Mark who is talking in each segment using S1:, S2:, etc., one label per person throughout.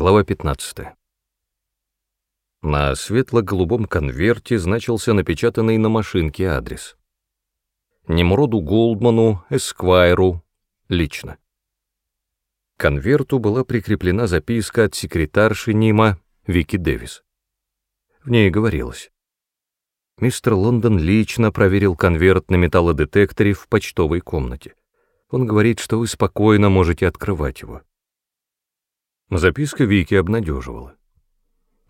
S1: Глава 15. На светло-голубом конверте значился напечатанный на машинке адрес. Немроду Голдману, Эсквайру, лично. К конверту была прикреплена записка от секретарши Нима Вики Дэвис. В ней говорилось. Мистер Лондон лично проверил конверт на металлодетекторе в почтовой комнате. Он говорит, что вы спокойно можете открывать его. Записка Вики обнадеживала.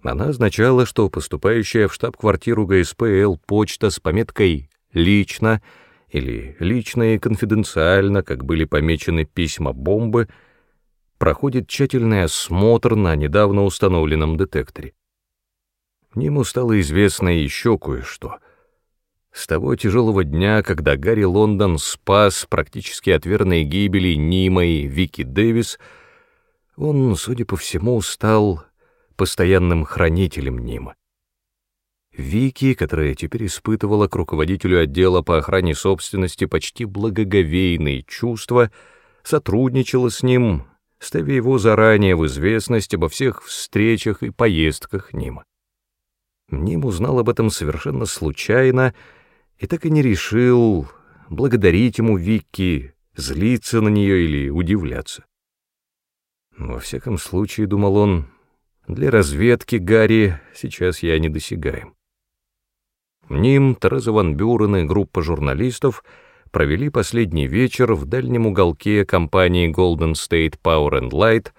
S1: Она означала, что поступающая в штаб-квартиру ГСПЛ почта с пометкой «Лично» или «Лично и конфиденциально», как были помечены письма бомбы, проходит тщательный осмотр на недавно установленном детекторе. Нему стало известно еще кое-что. С того тяжелого дня, когда Гарри Лондон спас практически от верной гибели Нима и Вики Дэвис — он, судя по всему, стал постоянным хранителем Нима. Вики, которая теперь испытывала к руководителю отдела по охране собственности почти благоговейные чувства, сотрудничала с ним, ставя его заранее в известность обо всех встречах и поездках Нима. Ним узнал об этом совершенно случайно и так и не решил благодарить ему Вики, злиться на нее или удивляться. Во всяком случае, думал он, для разведки Гарри сейчас я недосягаем. Ним, Тереза Ван Бюрен и группа журналистов провели последний вечер в дальнем уголке компании Golden State Power and Light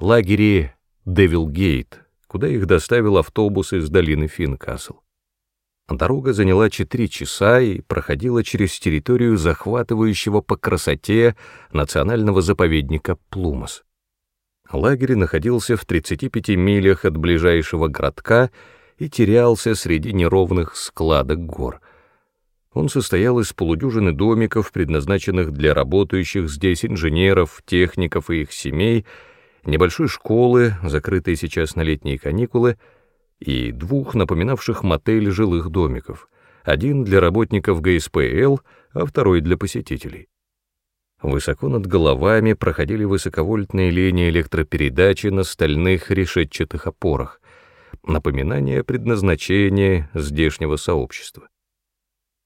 S1: лагере Devil Gate, куда их доставил автобус из долины Финкасл. Дорога заняла четыре часа и проходила через территорию захватывающего по красоте национального заповедника Плумас. Лагерь находился в 35 милях от ближайшего городка и терялся среди неровных складок гор. Он состоял из полудюжины домиков, предназначенных для работающих здесь инженеров, техников и их семей, небольшой школы, закрытой сейчас на летние каникулы, и двух напоминавших мотель жилых домиков, один для работников ГСПЛ, а второй для посетителей. Высоко над головами проходили высоковольтные линии электропередачи на стальных решетчатых опорах, напоминание предназначения здешнего сообщества.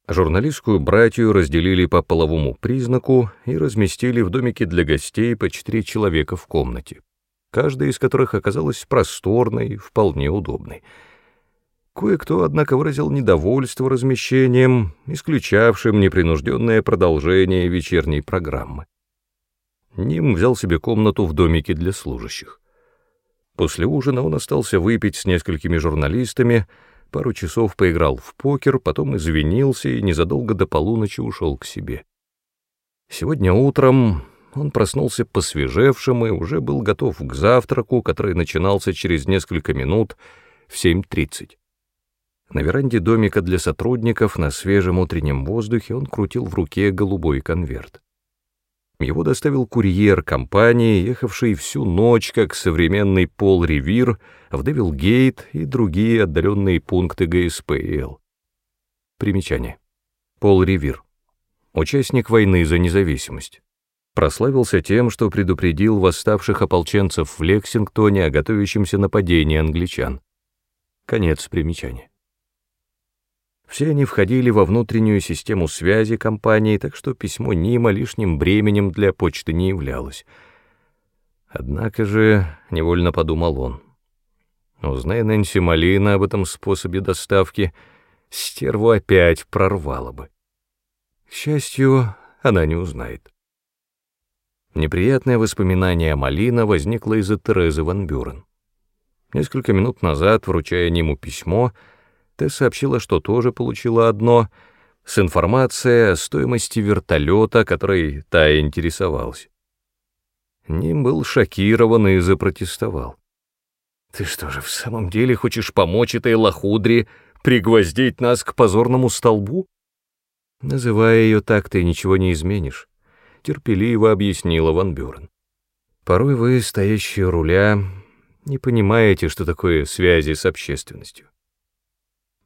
S1: Журналистскую братью разделили по половому признаку и разместили в домике для гостей по четыре человека в комнате, каждая из которых оказалась просторной, вполне удобной — Кое-кто, однако, выразил недовольство размещением, исключавшим непринужденное продолжение вечерней программы. Ним взял себе комнату в домике для служащих. После ужина он остался выпить с несколькими журналистами, пару часов поиграл в покер, потом извинился и незадолго до полуночи ушел к себе. Сегодня утром он проснулся посвежевшим и уже был готов к завтраку, который начинался через несколько минут в 7.30. На веранде домика для сотрудников на свежем утреннем воздухе он крутил в руке голубой конверт. Его доставил курьер компании, ехавший всю ночь, как современный Пол-Ревир, в Девилгейт и другие отдаленные пункты ГСПЛ. Примечание. Пол-Ревир. Участник войны за независимость. Прославился тем, что предупредил восставших ополченцев в Лексингтоне о готовящемся нападении англичан. Конец примечания. Все они входили во внутреннюю систему связи компании, так что письмо Нима лишним бременем для почты не являлось. Однако же, невольно подумал он, узная Нэнси Малина об этом способе доставки, стерву опять прорвало бы. К счастью, она не узнает. Неприятное воспоминание о Малина возникло из-за Терезы Ван Бюрен. Несколько минут назад, вручая Ниму письмо, Т сообщила, что тоже получила одно, с информацией о стоимости вертолета, которой та интересовалась. Ним был шокирован и запротестовал. «Ты что же, в самом деле хочешь помочь этой лохудре пригвоздить нас к позорному столбу?» Называя ее так, ты ничего не изменишь, — терпеливо объяснила Ван Бюрен. Порой вы, стоящие руля, не понимаете, что такое связи с общественностью.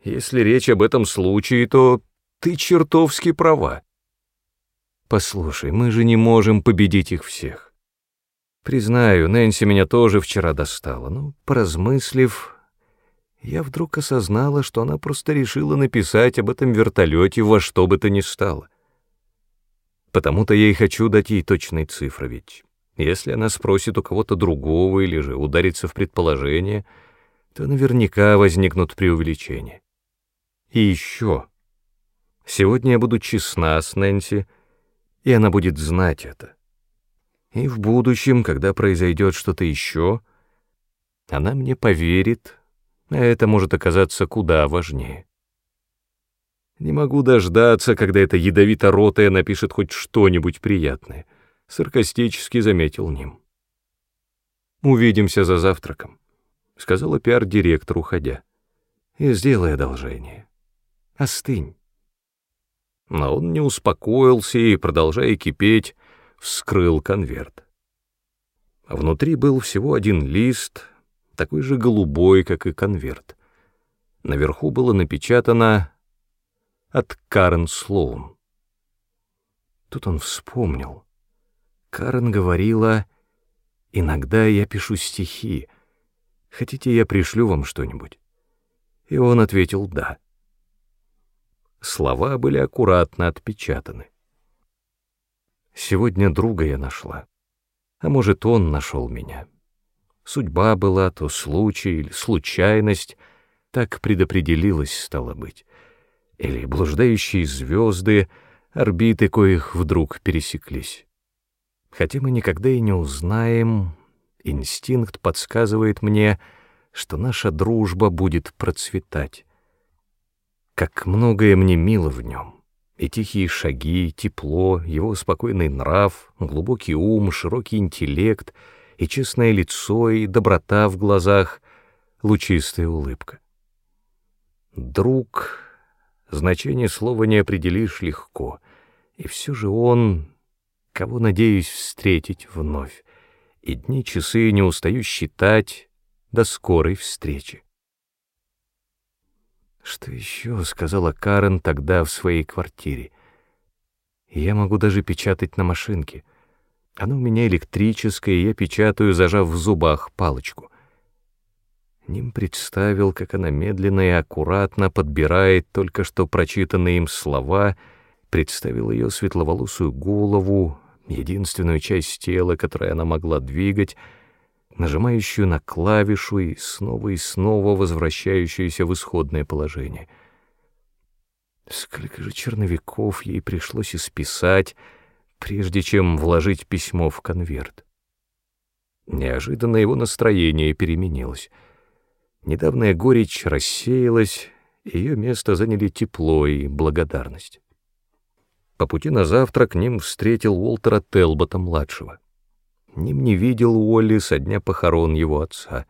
S1: Если речь об этом случае, то ты чертовски права. Послушай, мы же не можем победить их всех. Признаю, Нэнси меня тоже вчера достала, но, поразмыслив, я вдруг осознала, что она просто решила написать об этом вертолете во что бы то ни стало. Потому-то я и хочу дать ей точные цифры, ведь если она спросит у кого-то другого или же ударится в предположение, то наверняка возникнут преувеличения. И еще. Сегодня я буду честна с Нэнси, и она будет знать это. И в будущем, когда произойдет что-то еще, она мне поверит, а это может оказаться куда важнее. Не могу дождаться, когда эта ядовито-ротая напишет хоть что-нибудь приятное, — саркастически заметил Ним. «Увидимся за завтраком», — сказала пиар-директор, уходя. «И сделай одолжение. Остынь». Но он не успокоился и, продолжая кипеть, вскрыл конверт. Внутри был всего один лист, такой же голубой, как и конверт. Наверху было напечатано «От Карен Слоун». Тут он вспомнил. Карен говорила, «Иногда я пишу стихи. Хотите, я пришлю вам что-нибудь?» И он ответил «да». Слова были аккуратно отпечатаны. Сегодня друга я нашла. А может, он нашел меня. Судьба была, то случай или случайность, так предопределилась, стало быть. Или блуждающие звезды, орбиты коих вдруг пересеклись. Хотя мы никогда и не узнаем, инстинкт подсказывает мне, что наша дружба будет процветать. Как многое мне мило в нем. И тихие шаги, тепло, его спокойный нрав, глубокий ум, широкий интеллект, и честное лицо, и доброта в глазах, лучистая улыбка. Друг, значение слова не определишь легко, и все же он, кого надеюсь встретить вновь, и дни-часы не устаю считать до скорой встречи. Что еще сказала Карен тогда в своей квартире? Я могу даже печатать на машинке. Она у меня электрическая, и я печатаю, зажав в зубах палочку. Ним представил, как она медленно и аккуратно подбирает только что прочитанные им слова, представил ее светловолосую голову, единственную часть тела, которую она могла двигать, нажимающую на клавишу и снова и снова возвращающуюся в исходное положение. Сколько же черновиков ей пришлось исписать, прежде чем вложить письмо в конверт. Неожиданно его настроение переменилось. Недавняя горечь рассеялась, ее место заняли тепло и благодарность. По пути на завтрак Ним встретил Уолтера Телбота-младшего. Ним не видел Уолли со дня похорон его отца.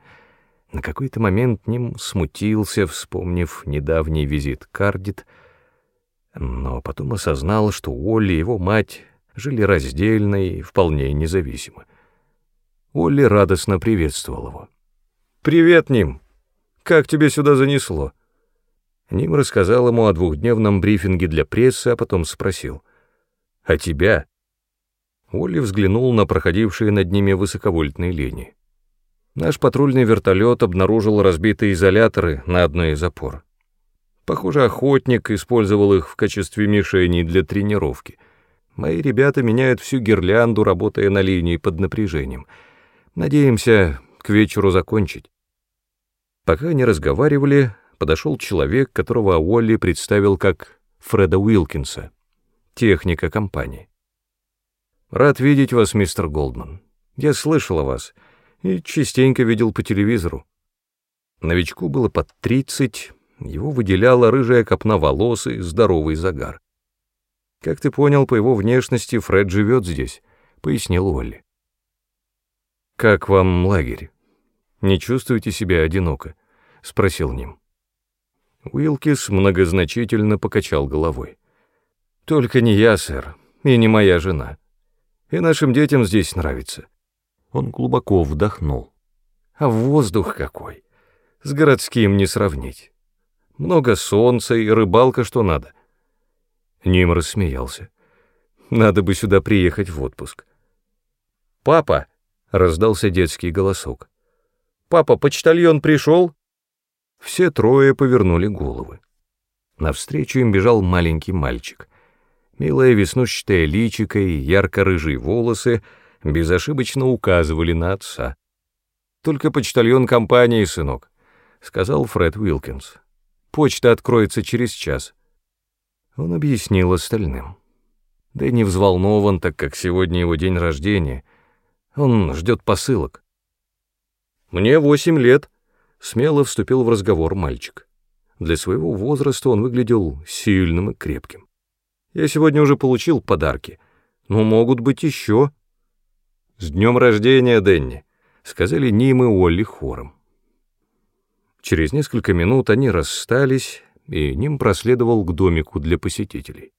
S1: На какой-то момент Ним смутился, вспомнив недавний визит Кардит, но потом осознал, что Уолли и его мать жили раздельно и вполне независимо. Уолли радостно приветствовал его. «Привет, Ним! Как тебе сюда занесло?» Ним рассказал ему о двухдневном брифинге для прессы, а потом спросил. «А тебя?» Уолли взглянул на проходившие над ними высоковольтные линии. Наш патрульный вертолет обнаружил разбитые изоляторы на одной из опор. Похоже, охотник использовал их в качестве мишеней для тренировки. Мои ребята меняют всю гирлянду, работая на линии под напряжением. Надеемся к вечеру закончить. Пока они разговаривали, подошел человек, которого Уолли представил как Фреда Уилкинса, техника компании. «Рад видеть вас, мистер Голдман. Я слышал о вас и частенько видел по телевизору». Новичку было под тридцать, его выделяла рыжая копна волос и здоровый загар. «Как ты понял, по его внешности Фред живет здесь», — пояснил Уолли. «Как вам лагерь? Не чувствуете себя одиноко?» — спросил Ним. Уилкис многозначительно покачал головой. «Только не я, сэр, и не моя жена и нашим детям здесь нравится». Он глубоко вдохнул. «А воздух какой! С городским не сравнить. Много солнца и рыбалка что надо». Ним рассмеялся. «Надо бы сюда приехать в отпуск». «Папа!» — раздался детский голосок. «Папа, почтальон пришел?» Все трое повернули головы. Навстречу им бежал маленький мальчик. Милое веснушчатое личико и ярко-рыжие волосы безошибочно указывали на отца. «Только почтальон компании, сынок», — сказал Фред Уилкинс. «Почта откроется через час». Он объяснил остальным. Дэнни взволнован, так как сегодня его день рождения. Он ждет посылок. «Мне восемь лет», — смело вступил в разговор мальчик. Для своего возраста он выглядел сильным и крепким. «Я сегодня уже получил подарки, но могут быть еще». «С днем рождения, Дэнни», — сказали Ним и Олли хором. Через несколько минут они расстались, и Ним проследовал к домику для посетителей.